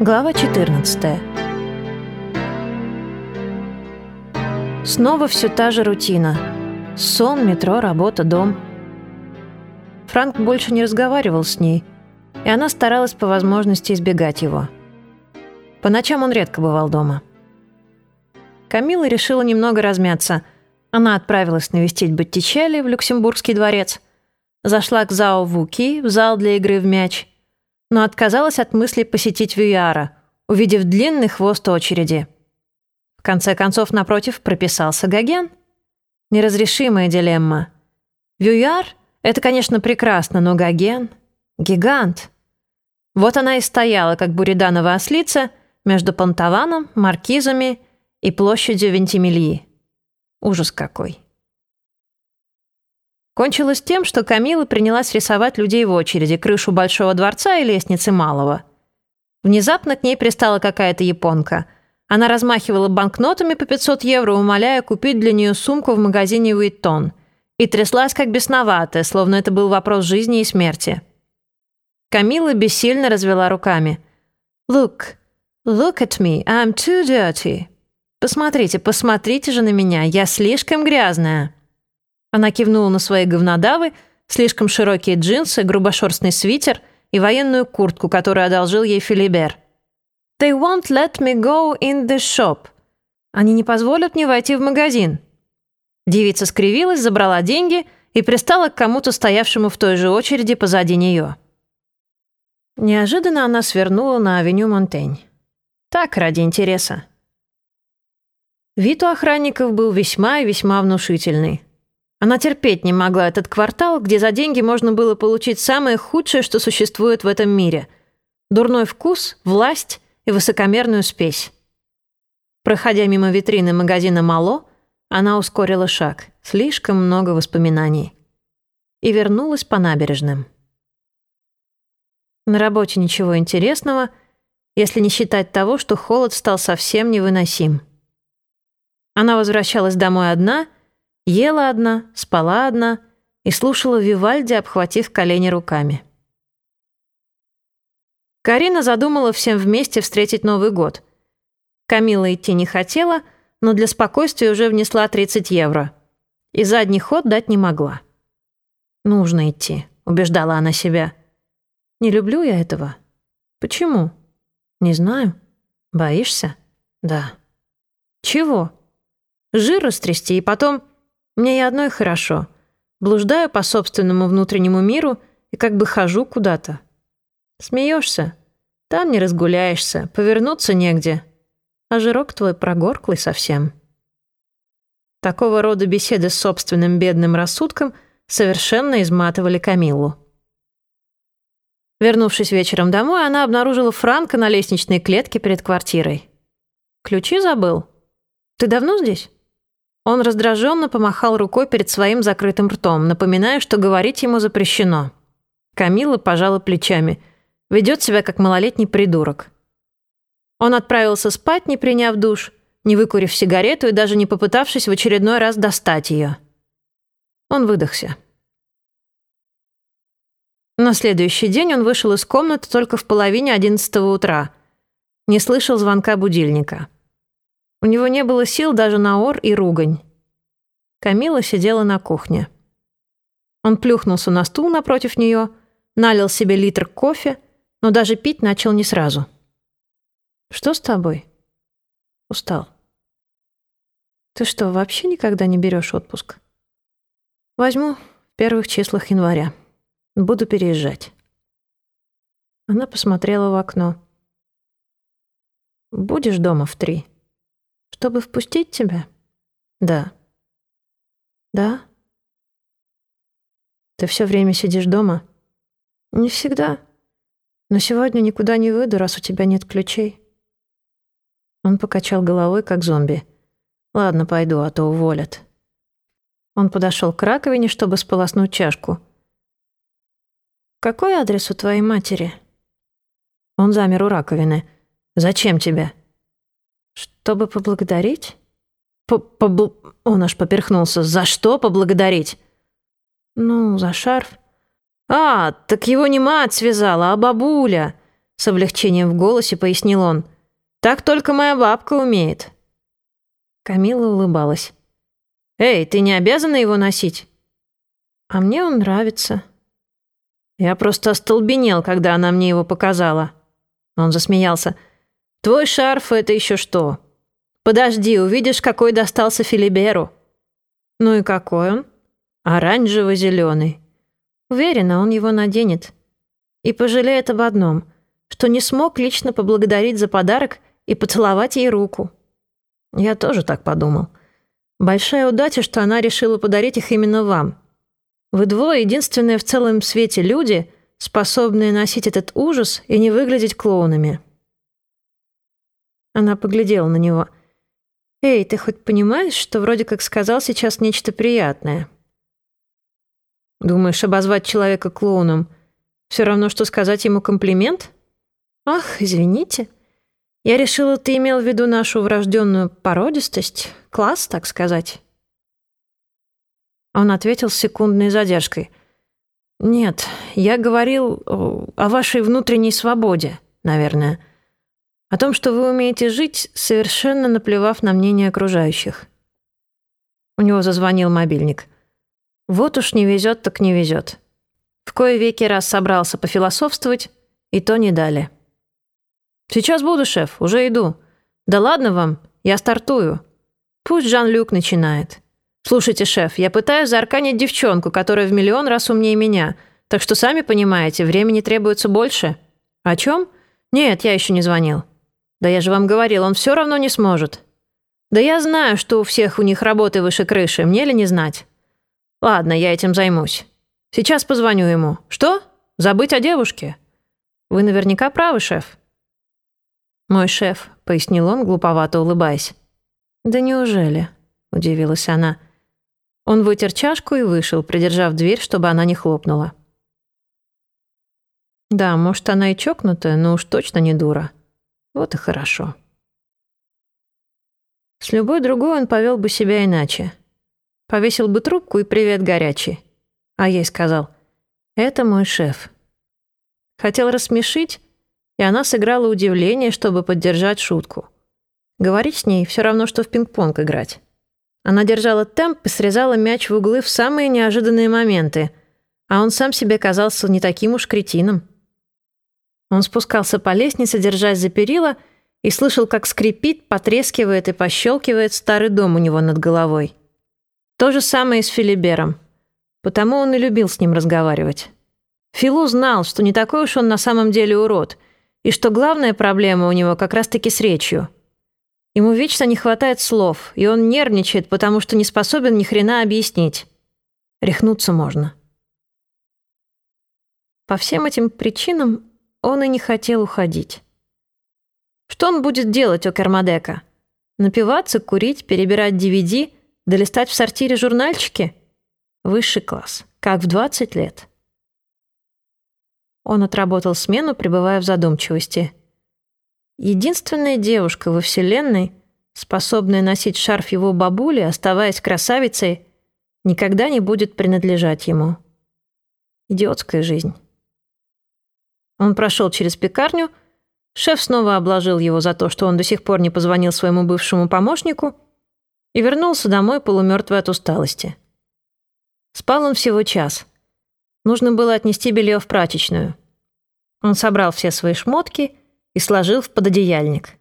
Глава 14. Снова все та же рутина. Сон, метро, работа, дом. Франк больше не разговаривал с ней, и она старалась по возможности избегать его. По ночам он редко бывал дома. Камила решила немного размяться. Она отправилась навестить Боттичелли в Люксембургский дворец, зашла к Зао Вуки в зал для игры в мяч, но отказалась от мысли посетить Вюяра, увидев длинный хвост очереди. В конце концов, напротив, прописался Гоген. Неразрешимая дилемма. Вюяр — это, конечно, прекрасно, но Гоген — гигант. Вот она и стояла, как буриданова ослица, между Пантаваном, Маркизами и площадью Вентимильи. Ужас какой. Кончилось тем, что Камила принялась рисовать людей в очереди, крышу Большого дворца и лестницы Малого. Внезапно к ней пристала какая-то японка. Она размахивала банкнотами по 500 евро, умоляя купить для нее сумку в магазине Уиттон. И тряслась как бесноватая, словно это был вопрос жизни и смерти. Камила бессильно развела руками. «Look, look at me, I'm too dirty». «Посмотрите, посмотрите же на меня, я слишком грязная». Она кивнула на свои говнодавы, слишком широкие джинсы, грубошерстный свитер и военную куртку, которую одолжил ей Филибер. «They won't let me go in the shop». «Они не позволят мне войти в магазин». Девица скривилась, забрала деньги и пристала к кому-то, стоявшему в той же очереди позади нее. Неожиданно она свернула на авеню Монтень. Так, ради интереса. Вид у охранников был весьма и весьма внушительный. Она терпеть не могла этот квартал, где за деньги можно было получить самое худшее, что существует в этом мире. Дурной вкус, власть и высокомерную спесь. Проходя мимо витрины магазина «Мало», она ускорила шаг. Слишком много воспоминаний. И вернулась по набережным. На работе ничего интересного, если не считать того, что холод стал совсем невыносим. Она возвращалась домой одна — Ела одна, спала одна и слушала Вивальди, обхватив колени руками. Карина задумала всем вместе встретить Новый год. Камила идти не хотела, но для спокойствия уже внесла 30 евро. И задний ход дать не могла. «Нужно идти», — убеждала она себя. «Не люблю я этого». «Почему?» «Не знаю». «Боишься?» «Да». «Чего?» «Жир растрясти и потом...» Мне и одной хорошо. Блуждаю по собственному внутреннему миру и как бы хожу куда-то. Смеешься? Там не разгуляешься, повернуться негде. А жирок твой прогорклый совсем. Такого рода беседы с собственным бедным рассудком совершенно изматывали Камиллу. Вернувшись вечером домой, она обнаружила Франка на лестничной клетке перед квартирой. «Ключи забыл? Ты давно здесь?» Он раздраженно помахал рукой перед своим закрытым ртом, напоминая, что говорить ему запрещено. Камила пожала плечами. Ведет себя как малолетний придурок. Он отправился спать, не приняв душ, не выкурив сигарету и даже не попытавшись в очередной раз достать ее. Он выдохся. На следующий день он вышел из комнаты только в половине одиннадцатого утра. Не слышал звонка будильника. У него не было сил даже на ор и ругань. Камила сидела на кухне. Он плюхнулся на стул напротив нее, налил себе литр кофе, но даже пить начал не сразу. «Что с тобой?» «Устал». «Ты что, вообще никогда не берешь отпуск?» «Возьму в первых числах января. Буду переезжать». Она посмотрела в окно. «Будешь дома в три?» Чтобы впустить тебя? Да. Да? Ты все время сидишь дома? Не всегда. Но сегодня никуда не выйду, раз у тебя нет ключей. Он покачал головой, как зомби. Ладно, пойду, а то уволят. Он подошел к раковине, чтобы сполоснуть чашку. «Какой адрес у твоей матери?» Он замер у раковины. «Зачем тебе?» «Чтобы поблагодарить?» П -побл... Он аж поперхнулся. «За что поблагодарить?» «Ну, за шарф». «А, так его не мать связала, а бабуля. с облегчением в голосе пояснил он. «Так только моя бабка умеет». Камила улыбалась. «Эй, ты не обязана его носить?» «А мне он нравится». Я просто остолбенел, когда она мне его показала. Он засмеялся. «Твой шарф — это еще что? Подожди, увидишь, какой достался Филиберу». «Ну и какой он?» «Оранжево-зеленый». Уверена, он его наденет. И пожалеет об одном, что не смог лично поблагодарить за подарок и поцеловать ей руку. Я тоже так подумал. Большая удача, что она решила подарить их именно вам. Вы двое единственные в целом свете люди, способные носить этот ужас и не выглядеть клоунами. Она поглядела на него. «Эй, ты хоть понимаешь, что вроде как сказал сейчас нечто приятное?» «Думаешь, обозвать человека клоуном все равно, что сказать ему комплимент?» «Ах, извините. Я решила, ты имел в виду нашу врожденную породистость, класс, так сказать». Он ответил с секундной задержкой. «Нет, я говорил о вашей внутренней свободе, наверное. О том, что вы умеете жить, совершенно наплевав на мнение окружающих». У него зазвонил мобильник. «Вот уж не везет, так не везет. В кое веки раз собрался пофилософствовать, и то не дали». «Сейчас буду, шеф, уже иду. Да ладно вам, я стартую. Пусть Жан-Люк начинает». «Слушайте, шеф, я пытаюсь заарканить девчонку, которая в миллион раз умнее меня, так что, сами понимаете, времени требуется больше». «О чем?» «Нет, я еще не звонил». «Да я же вам говорил, он все равно не сможет». «Да я знаю, что у всех у них работы выше крыши, мне ли не знать?» «Ладно, я этим займусь. Сейчас позвоню ему. Что? Забыть о девушке?» «Вы наверняка правы, шеф». «Мой шеф», — пояснил он, глуповато улыбаясь. «Да неужели?» — удивилась она. Он вытер чашку и вышел, придержав дверь, чтобы она не хлопнула. Да, может, она и чокнутая, но уж точно не дура. Вот и хорошо. С любой другой он повел бы себя иначе. Повесил бы трубку и привет горячий. А ей сказал, это мой шеф. Хотел рассмешить, и она сыграла удивление, чтобы поддержать шутку. Говорить с ней все равно, что в пинг-понг играть. Она держала темп и срезала мяч в углы в самые неожиданные моменты, а он сам себе казался не таким уж кретином. Он спускался по лестнице, держась за перила, и слышал, как скрипит, потрескивает и пощелкивает старый дом у него над головой. То же самое и с Филибером. Потому он и любил с ним разговаривать. Филу знал, что не такой уж он на самом деле урод, и что главная проблема у него как раз-таки с речью – Ему вечно не хватает слов, и он нервничает, потому что не способен ни хрена объяснить. Рехнуться можно. По всем этим причинам он и не хотел уходить. Что он будет делать у Кермадека? Напиваться, курить, перебирать DVD, долистать в сортире журнальчики? Высший класс, как в 20 лет. Он отработал смену, пребывая в задумчивости – Единственная девушка во Вселенной, способная носить шарф его бабули, оставаясь красавицей, никогда не будет принадлежать ему. Идиотская жизнь. Он прошел через пекарню, шеф снова обложил его за то, что он до сих пор не позвонил своему бывшему помощнику и вернулся домой полумертвый от усталости. Спал он всего час. Нужно было отнести белье в прачечную. Он собрал все свои шмотки и сложил в пододеяльник.